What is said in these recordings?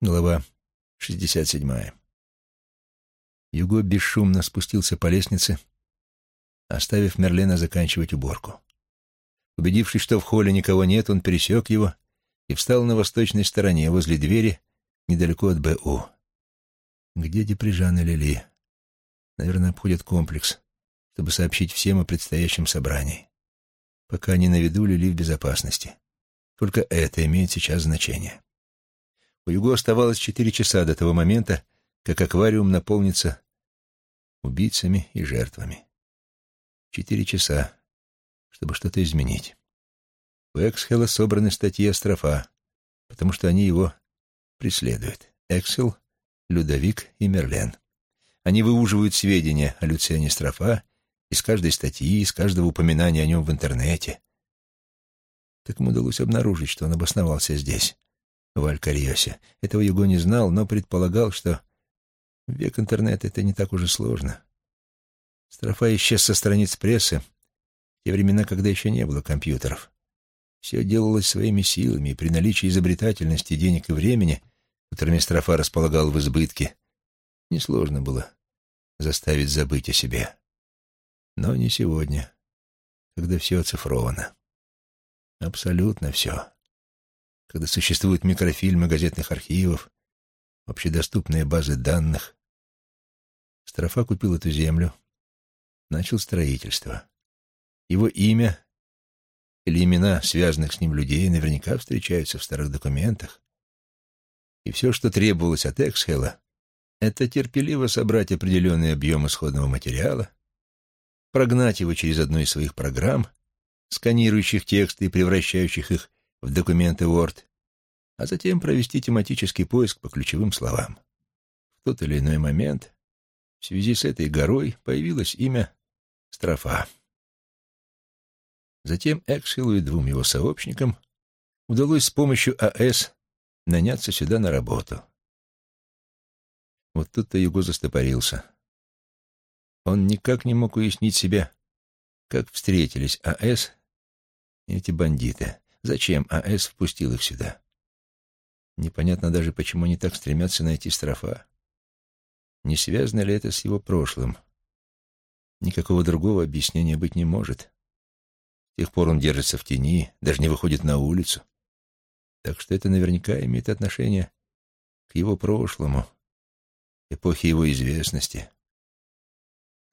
Глава 67. Юго бесшумно спустился по лестнице, оставив Мерлена заканчивать уборку. Убедившись, что в холле никого нет, он пересек его и встал на восточной стороне, возле двери, недалеко от БУ. Где Деприжан Лили? Наверное, обходят комплекс, чтобы сообщить всем о предстоящем собрании. Пока они на виду, Лили в безопасности. Только это имеет сейчас значение. У Юго оставалось четыре часа до того момента, как аквариум наполнится убийцами и жертвами. Четыре часа, чтобы что-то изменить. У Эксхела собраны статьи Астрофа, потому что они его преследуют. Эксхел, Людовик и Мерлен. Они выуживают сведения о Люциане Строфа из каждой статьи, из каждого упоминания о нем в интернете. Так ему удалось обнаружить, что он обосновался здесь, в Алькариосе. Этого Юго не знал, но предполагал, что в век интернета это не так уже сложно. Строфа исчез со страниц прессы в те времена, когда еще не было компьютеров. Все делалось своими силами, и при наличии изобретательности, денег и времени, которыми Строфа располагал в избытке, несложно было заставить забыть о себе. Но не сегодня, когда все оцифровано. Абсолютно все когда существуют микрофильмы газетных архивов, общедоступные базы данных. Строфа купил эту землю, начал строительство. Его имя или имена связанных с ним людей наверняка встречаются в старых документах. И все, что требовалось от Эксхела, это терпеливо собрать определенный объем исходного материала, прогнать его через одну из своих программ, сканирующих тексты и превращающих их в документы Word, а затем провести тематический поиск по ключевым словам. В тот или иной момент в связи с этой горой появилось имя Строфа. Затем Экшилу и двум его сообщникам удалось с помощью АЭС наняться сюда на работу. Вот тут-то Юго застопорился. Он никак не мог уяснить себе, как встретились АЭС и эти бандиты. Зачем АЭС впустил их сюда? Непонятно даже, почему они так стремятся найти Строфа. Не связано ли это с его прошлым? Никакого другого объяснения быть не может. С тех пор он держится в тени, даже не выходит на улицу. Так что это наверняка имеет отношение к его прошлому, эпохе его известности.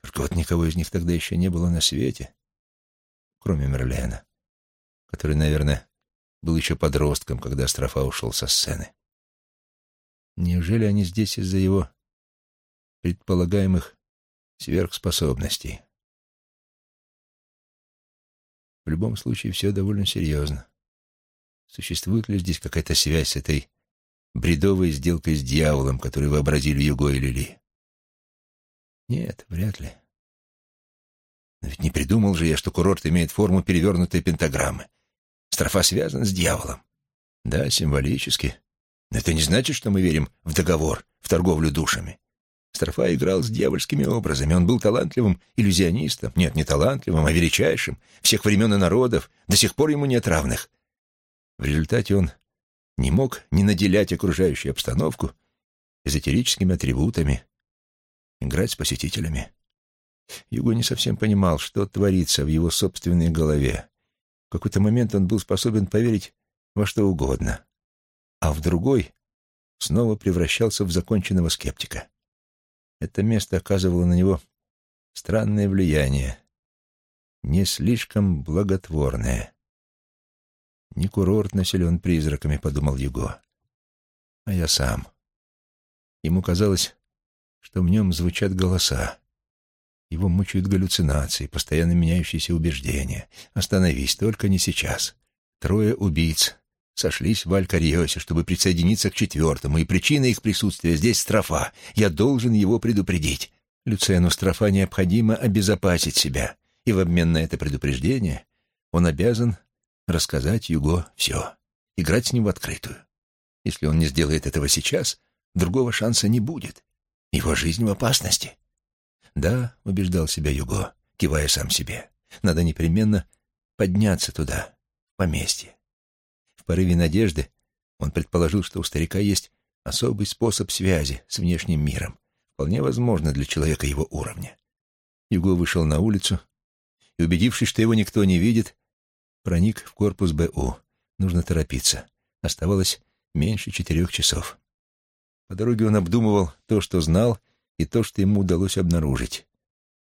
Только вот никого из них тогда еще не было на свете, кроме Мерлена который, наверное, был еще подростком, когда Строфа ушел со сцены. Неужели они здесь из-за его предполагаемых сверхспособностей? В любом случае, все довольно серьезно. Существует ли здесь какая-то связь с этой бредовой сделкой с дьяволом, которую вообразили Юго и Лили? Нет, вряд ли. Но ведь не придумал же я, что курорт имеет форму перевернутой пентаграммы. Строфа связана с дьяволом. Да, символически. Но это не значит, что мы верим в договор, в торговлю душами. Строфа играл с дьявольскими образами. Он был талантливым иллюзионистом. Нет, не талантливым, а величайшим. Всех времен и народов. До сих пор ему нет равных. В результате он не мог не наделять окружающую обстановку эзотерическими атрибутами, играть с посетителями. Юго не совсем понимал, что творится в его собственной голове. Какой-то момент он был способен поверить во что угодно, а в другой снова превращался в законченного скептика. Это место оказывало на него странное влияние, не слишком благотворное. «Не курорт населен призраками», — подумал Юго, — «а я сам». Ему казалось, что в нем звучат голоса. Его мучают галлюцинации, постоянно меняющиеся убеждения. Остановись, только не сейчас. Трое убийц сошлись в Алькариосе, чтобы присоединиться к четвертому, и причина их присутствия здесь строфа. Я должен его предупредить. Люцену строфа необходимо обезопасить себя, и в обмен на это предупреждение он обязан рассказать Юго все, играть с ним в открытую. Если он не сделает этого сейчас, другого шанса не будет. Его жизнь в опасности. «Да», — убеждал себя Юго, кивая сам себе, — «надо непременно подняться туда, в поместье». В порыве надежды он предположил, что у старика есть особый способ связи с внешним миром, вполне возможно для человека его уровня. Юго вышел на улицу и, убедившись, что его никто не видит, проник в корпус БУ. Нужно торопиться. Оставалось меньше четырех часов. По дороге он обдумывал то, что знал, и то, что ему удалось обнаружить.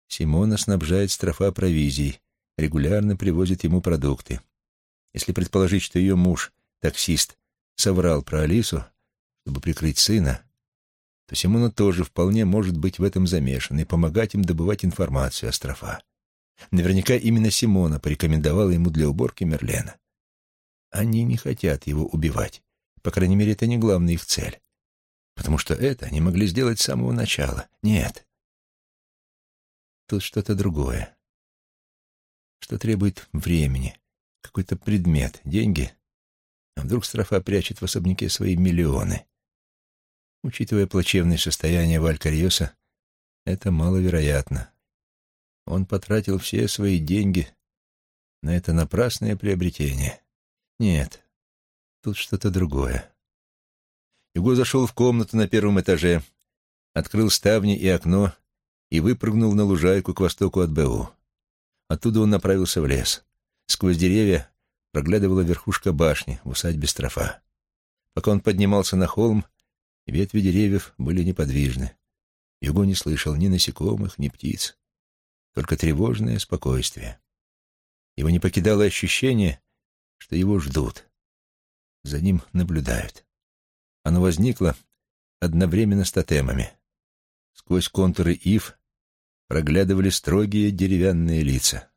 Симона снабжает строфа провизией, регулярно привозит ему продукты. Если предположить, что ее муж, таксист, соврал про Алису, чтобы прикрыть сына, то Симона тоже вполне может быть в этом замешан и помогать им добывать информацию о Строфа. Наверняка именно Симона порекомендовала ему для уборки Мерлена. Они не хотят его убивать. По крайней мере, это не главная их цель. Потому что это они могли сделать с самого начала. Нет. Тут что-то другое. Что требует времени. Какой-то предмет, деньги. А вдруг Строфа прячет в особняке свои миллионы? Учитывая плачевное состояние Валькариоса, это маловероятно. Он потратил все свои деньги на это напрасное приобретение. Нет, тут что-то другое. Юго зашел в комнату на первом этаже, открыл ставни и окно и выпрыгнул на лужайку к востоку от БУ. Оттуда он направился в лес. Сквозь деревья проглядывала верхушка башни в усадьбе Строфа. Пока он поднимался на холм, ветви деревьев были неподвижны. Юго не слышал ни насекомых, ни птиц, только тревожное спокойствие. Его не покидало ощущение, что его ждут. За ним наблюдают. Оно возникло одновременно с тотемами. Сквозь контуры ив проглядывали строгие деревянные лица.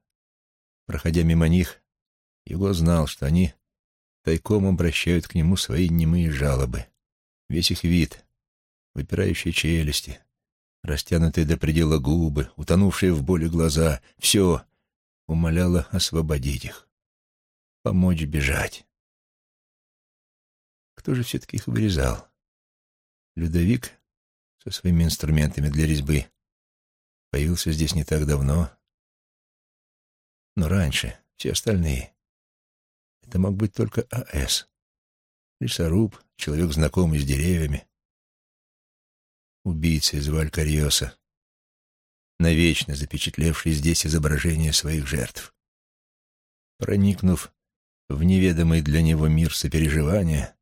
Проходя мимо них, его знал, что они тайком обращают к нему свои немые жалобы. Весь их вид, выпирающие челюсти, растянутые до предела губы, утонувшие в боли глаза — все умоляло освободить их помочь бежать. Кто же все-таки их вырезал? Людовик со своими инструментами для резьбы появился здесь не так давно. Но раньше все остальные. Это мог быть только А.С. Лесоруб, человек, знакомый с деревьями. Убийца из Валькариоса, навечно запечатлевший здесь изображение своих жертв. Проникнув в неведомый для него мир сопереживания,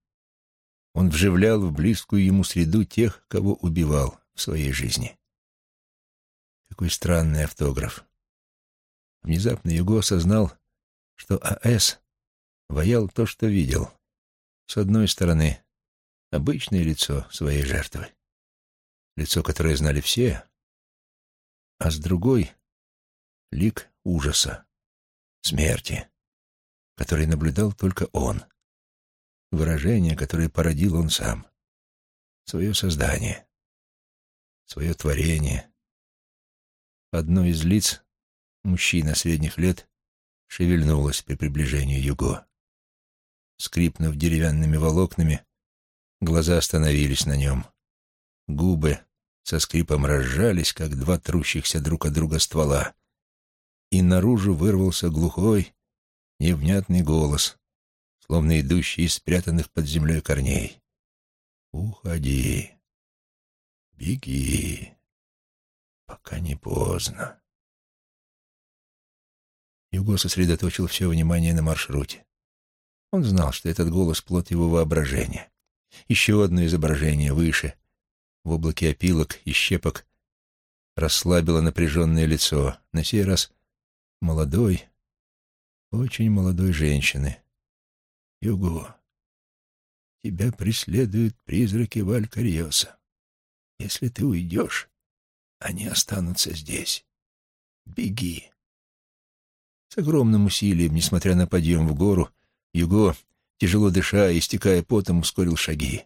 он вживлял в близкую ему среду тех, кого убивал в своей жизни. Какой странный автограф. Внезапно Юго осознал, что А.С. воял то, что видел. С одной стороны, обычное лицо своей жертвы, лицо, которое знали все, а с другой — лик ужаса, смерти который наблюдал только он, выражение, которое породил он сам, свое создание, свое творение. Одно из лиц, мужчина средних лет, шевельнулось при приближении Юго. Скрипнув деревянными волокнами, глаза остановились на нем. Губы со скрипом разжались, как два трущихся друг от друга ствола, и наружу вырвался глухой, невнятный голос, словно идущий из спрятанных под землей корней. «Уходи, беги, пока не поздно». Юго сосредоточил все внимание на маршруте. Он знал, что этот голос — плод его воображения. Еще одно изображение выше, в облаке опилок и щепок, расслабило напряженное лицо. На сей раз молодой, очень молодой женщины. Юго, тебя преследуют призраки Валькариоса. Если ты уйдешь, они останутся здесь. Беги. С огромным усилием, несмотря на подъем в гору, Юго, тяжело дыша и истекая потом, ускорил шаги.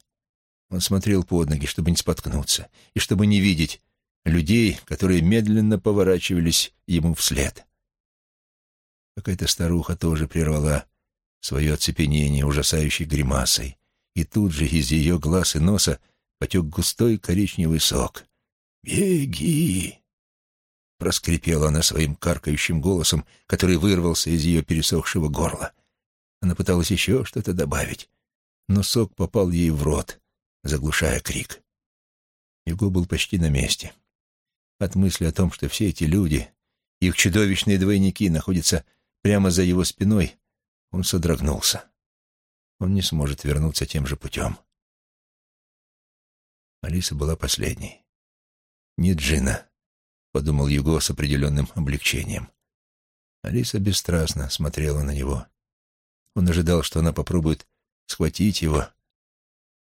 Он смотрел под ноги, чтобы не споткнуться, и чтобы не видеть людей, которые медленно поворачивались ему вслед. Какая-то старуха тоже прервала свое оцепенение ужасающей гримасой, и тут же из ее глаз и носа потек густой коричневый сок. «Беги!» Проскрипела она своим каркающим голосом, который вырвался из ее пересохшего горла. Она пыталась еще что-то добавить, но сок попал ей в рот, заглушая крик. Юго был почти на месте. От мысли о том, что все эти люди, их чудовищные двойники, находятся прямо за его спиной, он содрогнулся. Он не сможет вернуться тем же путем. Алиса была последней. «Не Джина», — подумал Юго с определенным облегчением. Алиса бесстрастно смотрела на него. Он ожидал, что она попробует схватить его,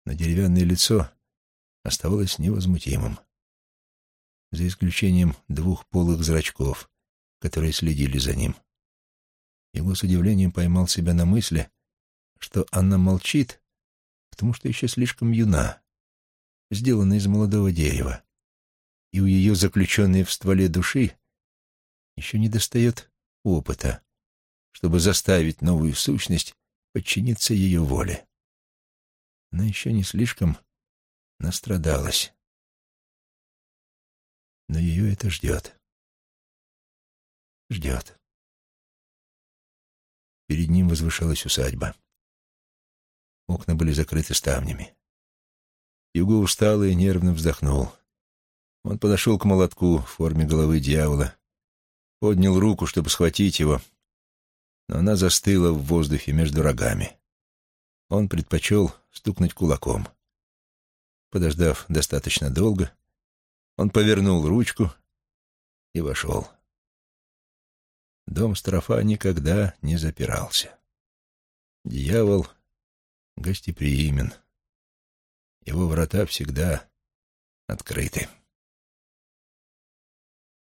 но деревянное лицо оставалось невозмутимым, за исключением двух полых зрачков, которые следили за ним. Его с удивлением поймал себя на мысли, что она молчит, потому что еще слишком юна, сделана из молодого дерева, и у ее заключенной в стволе души еще не достает опыта, чтобы заставить новую сущность подчиниться ее воле. Она еще не слишком настрадалась. Но ее это ждет. Ждет. Ним возвышалась усадьба. Окна были закрыты ставнями. Юго устал и нервно вздохнул. Он подошел к молотку в форме головы дьявола, поднял руку, чтобы схватить его, но она застыла в воздухе между рогами. Он предпочел стукнуть кулаком. Подождав достаточно долго, он повернул ручку и вошел. Дом Строфа никогда не запирался. Дьявол гостеприимен. Его врата всегда открыты.